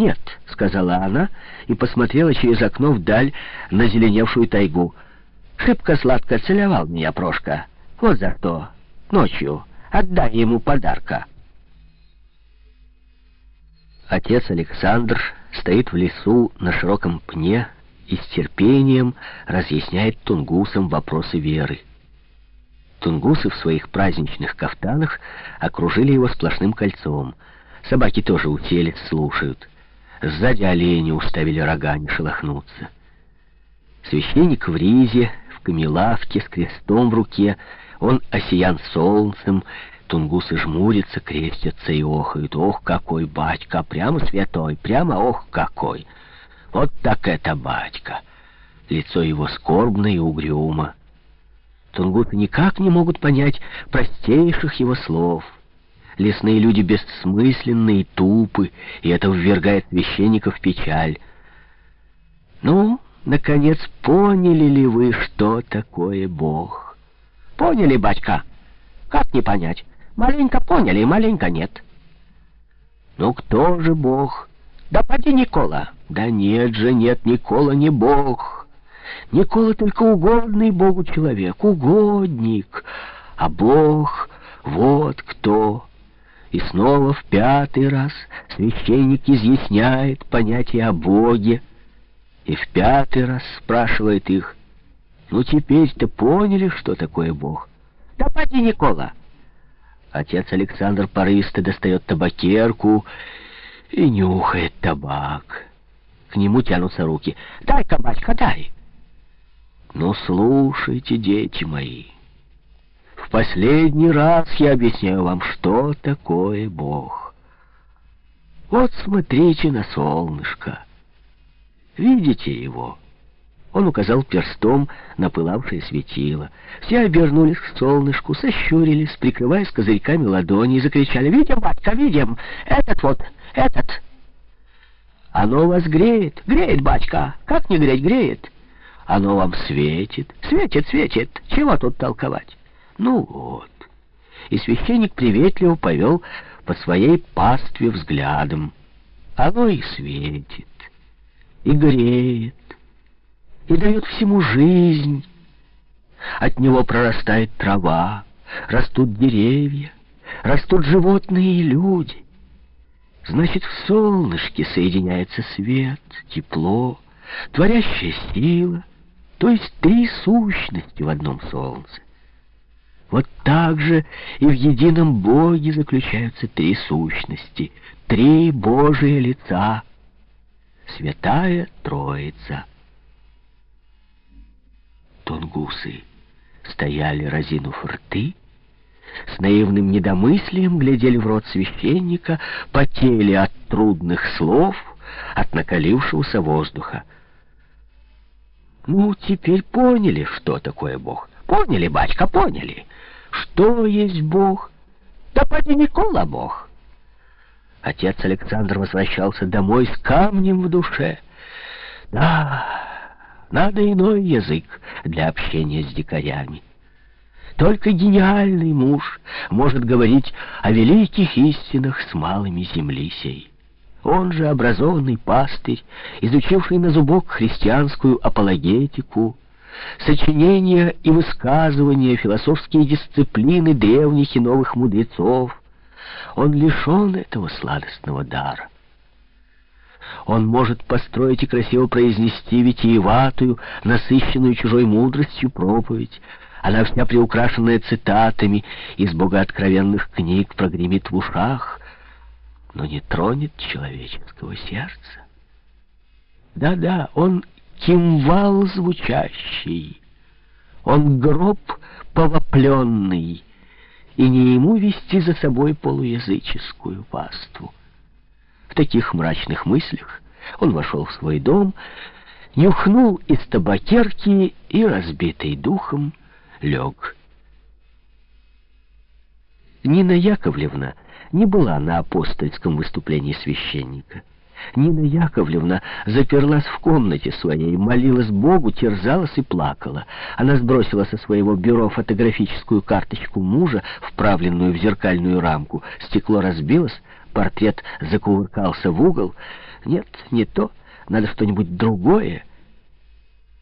«Нет», — сказала она и посмотрела через окно вдаль на зеленевшую тайгу. «Шибко сладко целовал меня Прошка. Вот за что. Ночью. Отдай ему подарка». Отец Александр стоит в лесу на широком пне и с терпением разъясняет тунгусам вопросы веры. Тунгусы в своих праздничных кафтанах окружили его сплошным кольцом. Собаки тоже утели, слушают. Сзади олени уставили рога, не шелохнуться. Священник в ризе, в камелавке, с крестом в руке, он осиян солнцем, тунгусы жмурятся, крестятся и охают. Ох, какой батька, прямо святой, прямо ох, какой! Вот так это батька! Лицо его скорбно и угрюмо. Тунгуты никак не могут понять простейших его слов. Лесные люди бессмысленны и тупы, и это ввергает священников в печаль. Ну, наконец, поняли ли вы, что такое Бог? Поняли, батька? Как не понять? Маленько поняли, маленько нет. Ну, кто же Бог? Да поди Никола. Да нет же, нет, Никола не Бог. Никола только угодный Богу человек, угодник, а Бог вот кто. И снова в пятый раз священник изъясняет понятие о Боге, и в пятый раз спрашивает их, «Ну теперь-то поняли, что такое Бог?» «Да поди, Никола!» Отец Александр порывисто достает табакерку и нюхает табак. К нему тянутся руки. «Дай-ка, батька, дай!» Ну, слушайте, дети мои. Последний раз я объясняю вам, что такое Бог. Вот смотрите на солнышко. Видите его? Он указал перстом на пылавшее светило. Все обернулись к солнышку, сощурились, прикрываясь козырьками ладони, и закричали «Видим, батька, видим! Этот вот, этот!» «Оно вас греет, греет, батька! Как не греть, греет!» Оно вам светит. Светит, светит. Чего тут толковать? Ну вот. И священник приветливо повел по своей пастве взглядом. Оно и светит, и греет, и дает всему жизнь. От него прорастает трава, растут деревья, растут животные и люди. Значит, в солнышке соединяется свет, тепло, творящая сила, то есть три сущности в одном солнце. Вот так же и в едином Боге заключаются три сущности, три Божие лица, Святая Троица. Тунгусы стояли, разинув рты, с наивным недомыслием глядели в рот священника, потели от трудных слов, от накалившегося воздуха. Ну, теперь поняли, что такое Бог. Поняли, батька, поняли. Что есть Бог? Да поди Никола Бог. Отец Александр возвращался домой с камнем в душе. Да, надо иной язык для общения с дикарями. Только гениальный муж может говорить о великих истинах с малыми земли сей. Он же образованный пастырь, изучивший на зубок христианскую апологетику, сочинения и высказывания, философские дисциплины древних и новых мудрецов, он лишен этого сладостного дара. Он может построить и красиво произнести витиеватую, насыщенную чужой мудростью проповедь. Она вся приукрашенная цитатами из богооткровенных книг прогремит в ушах, но не тронет человеческого сердца. Да-да, он кимвал звучащий, он гроб повопленный, и не ему вести за собой полуязыческую паству. В таких мрачных мыслях он вошел в свой дом, нюхнул из табакерки и, разбитый духом, лег. Нина Яковлевна не была на апостольском выступлении священника. Нина Яковлевна заперлась в комнате своей, молилась Богу, терзалась и плакала. Она сбросила со своего бюро фотографическую карточку мужа, вправленную в зеркальную рамку. Стекло разбилось, портрет закувыркался в угол. Нет, не то. Надо что-нибудь другое.